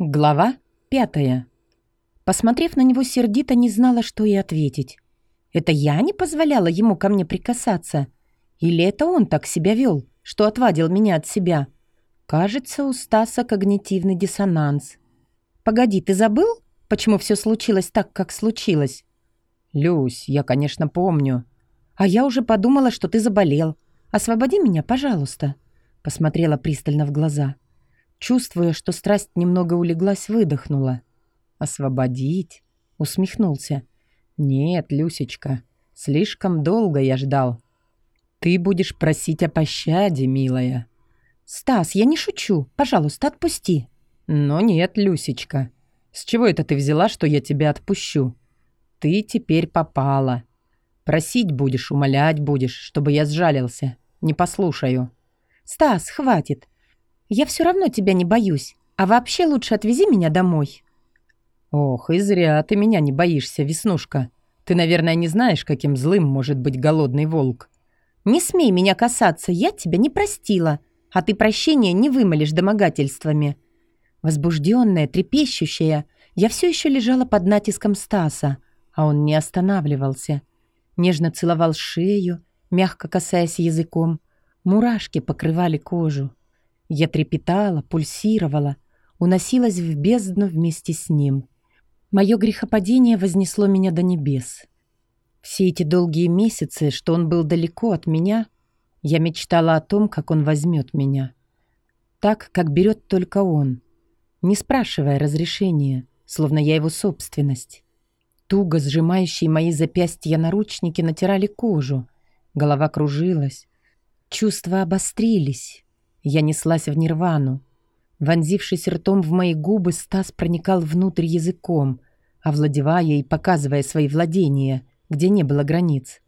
Глава пятая. Посмотрев на него сердито, не знала, что и ответить. Это я не позволяла ему ко мне прикасаться? Или это он так себя вел, что отвадил меня от себя? Кажется, у Стаса когнитивный диссонанс. «Погоди, ты забыл, почему все случилось так, как случилось?» «Люсь, я, конечно, помню. А я уже подумала, что ты заболел. Освободи меня, пожалуйста», — посмотрела пристально в глаза. Чувствуя, что страсть немного улеглась, выдохнула. «Освободить?» — усмехнулся. «Нет, Люсечка, слишком долго я ждал. Ты будешь просить о пощаде, милая». «Стас, я не шучу. Пожалуйста, отпусти». «Но нет, Люсечка. С чего это ты взяла, что я тебя отпущу? Ты теперь попала. Просить будешь, умолять будешь, чтобы я сжалился. Не послушаю». «Стас, хватит. Я все равно тебя не боюсь. А вообще лучше отвези меня домой». «Ох, и зря ты меня не боишься, Веснушка. Ты, наверное, не знаешь, каким злым может быть голодный волк». «Не смей меня касаться, я тебя не простила, а ты прощения не вымолишь домогательствами». Возбужденная, трепещущая, я все еще лежала под натиском Стаса, а он не останавливался. Нежно целовал шею, мягко касаясь языком. Мурашки покрывали кожу. Я трепетала, пульсировала, уносилась в бездну вместе с ним. Мое грехопадение вознесло меня до небес. Все эти долгие месяцы, что он был далеко от меня, я мечтала о том, как он возьмет меня. Так, как берет только он, не спрашивая разрешения, словно я его собственность. Туго сжимающие мои запястья наручники натирали кожу, голова кружилась, чувства обострились. Я неслась в нирвану. Вонзившись ртом в мои губы, Стас проникал внутрь языком, овладевая и показывая свои владения, где не было границ.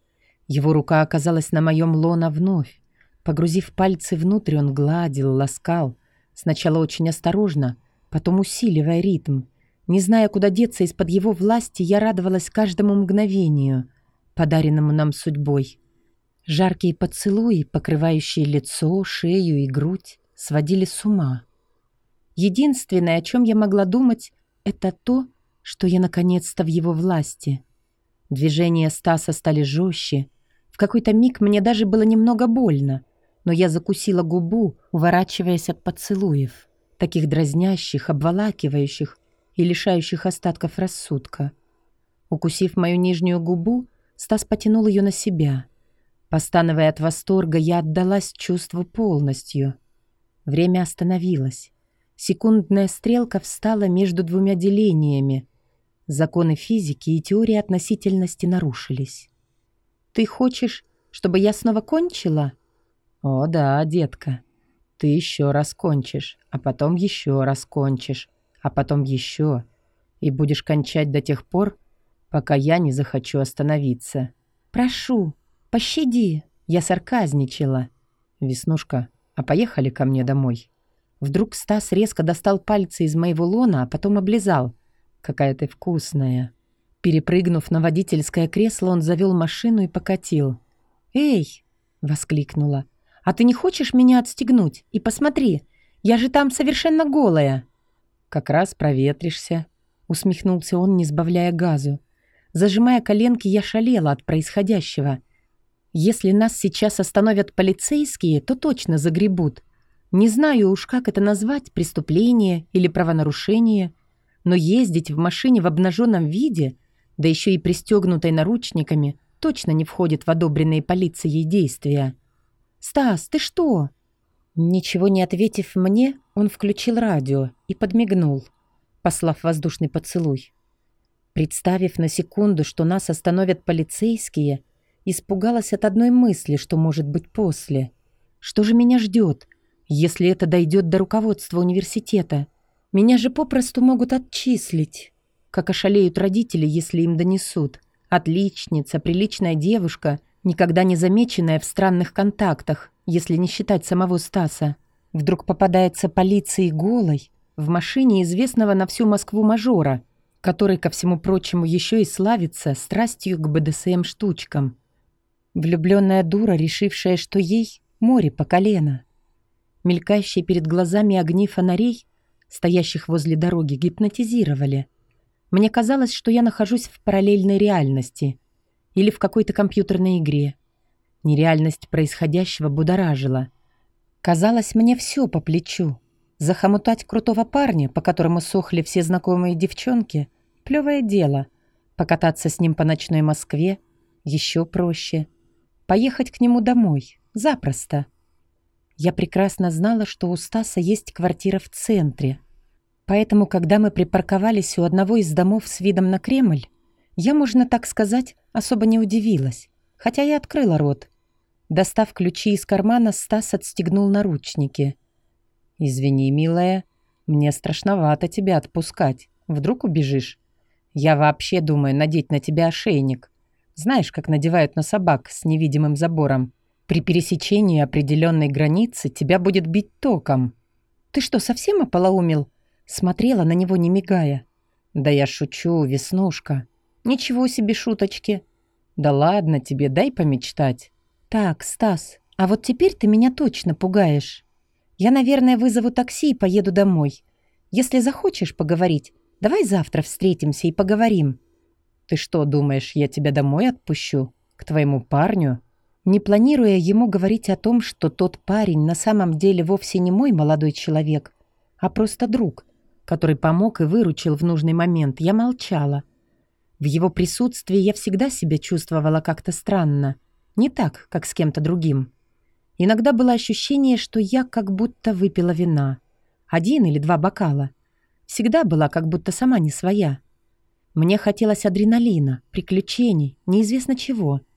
Его рука оказалась на моем лона вновь. Погрузив пальцы внутрь, он гладил, ласкал. Сначала очень осторожно, потом усиливая ритм. Не зная, куда деться из-под его власти, я радовалась каждому мгновению, подаренному нам судьбой. Жаркие поцелуи, покрывающие лицо, шею и грудь, сводили с ума. Единственное, о чем я могла думать, это то, что я наконец-то в его власти. Движения Стаса стали жестче. В какой-то миг мне даже было немного больно, но я закусила губу, уворачиваясь от поцелуев, таких дразнящих, обволакивающих и лишающих остатков рассудка. Укусив мою нижнюю губу, Стас потянул ее на себя — Постановая от восторга, я отдалась чувству полностью. Время остановилось. Секундная стрелка встала между двумя делениями. Законы физики и теории относительности нарушились. «Ты хочешь, чтобы я снова кончила?» «О да, детка. Ты еще раз кончишь, а потом еще раз кончишь, а потом еще. И будешь кончать до тех пор, пока я не захочу остановиться». «Прошу», «Пощади!» Я сарказничала. «Веснушка, а поехали ко мне домой?» Вдруг Стас резко достал пальцы из моего лона, а потом облизал. «Какая ты вкусная!» Перепрыгнув на водительское кресло, он завел машину и покатил. «Эй!» — воскликнула. «А ты не хочешь меня отстегнуть? И посмотри, я же там совершенно голая!» «Как раз проветришься», — усмехнулся он, не сбавляя газу. Зажимая коленки, я шалела от происходящего — если нас сейчас остановят полицейские, то точно загребут. Не знаю уж, как это назвать, преступление или правонарушение, но ездить в машине в обнаженном виде, да еще и пристегнутой наручниками, точно не входит в одобренные полицией действия. «Стас, ты что?» Ничего не ответив мне, он включил радио и подмигнул, послав воздушный поцелуй. Представив на секунду, что нас остановят полицейские, Испугалась от одной мысли, что может быть после. Что же меня ждет, если это дойдет до руководства университета? Меня же попросту могут отчислить. Как ошалеют родители, если им донесут. Отличница, приличная девушка, никогда не замеченная в странных контактах, если не считать самого Стаса. Вдруг попадается полиции голой в машине известного на всю Москву мажора, который, ко всему прочему, еще и славится страстью к БДСМ-штучкам. Влюбленная дура, решившая, что ей море по колено. Мелькающие перед глазами огни фонарей стоящих возле дороги, гипнотизировали. Мне казалось, что я нахожусь в параллельной реальности или в какой-то компьютерной игре. Нереальность происходящего будоражила. Казалось, мне все по плечу. Захомутать крутого парня, по которому сохли все знакомые девчонки, плевое дело. Покататься с ним по ночной Москве еще проще. Поехать к нему домой запросто. Я прекрасно знала, что у Стаса есть квартира в центре. Поэтому, когда мы припарковались у одного из домов с видом на Кремль, я, можно так сказать, особо не удивилась, хотя и открыла рот. Достав ключи из кармана, Стас отстегнул наручники. «Извини, милая, мне страшновато тебя отпускать. Вдруг убежишь? Я вообще думаю надеть на тебя ошейник. Знаешь, как надевают на собак с невидимым забором?» При пересечении определенной границы тебя будет бить током. Ты что, совсем ополоумел? Смотрела на него, не мигая. Да я шучу, Веснушка. Ничего себе шуточки. Да ладно тебе, дай помечтать. Так, Стас, а вот теперь ты меня точно пугаешь. Я, наверное, вызову такси и поеду домой. Если захочешь поговорить, давай завтра встретимся и поговорим. Ты что, думаешь, я тебя домой отпущу? К твоему парню? не планируя ему говорить о том, что тот парень на самом деле вовсе не мой молодой человек, а просто друг, который помог и выручил в нужный момент, я молчала. В его присутствии я всегда себя чувствовала как-то странно, не так, как с кем-то другим. Иногда было ощущение, что я как будто выпила вина. Один или два бокала. Всегда была как будто сама не своя. Мне хотелось адреналина, приключений, неизвестно чего —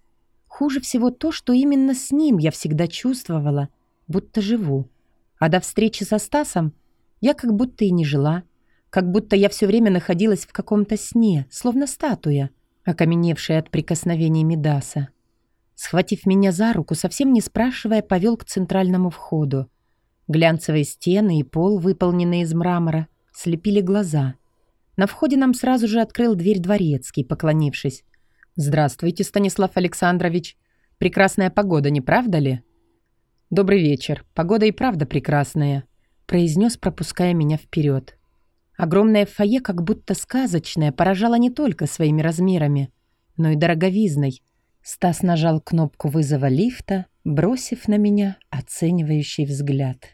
Хуже всего то, что именно с ним я всегда чувствовала, будто живу. А до встречи со Стасом я как будто и не жила, как будто я все время находилась в каком-то сне, словно статуя, окаменевшая от прикосновений Медаса. Схватив меня за руку, совсем не спрашивая, повел к центральному входу. Глянцевые стены и пол, выполненные из мрамора, слепили глаза. На входе нам сразу же открыл дверь дворецкий, поклонившись. «Здравствуйте, Станислав Александрович. Прекрасная погода, не правда ли?» «Добрый вечер. Погода и правда прекрасная», — произнес, пропуская меня вперед. Огромное фойе, как будто сказочное, поражало не только своими размерами, но и дороговизной. Стас нажал кнопку вызова лифта, бросив на меня оценивающий взгляд.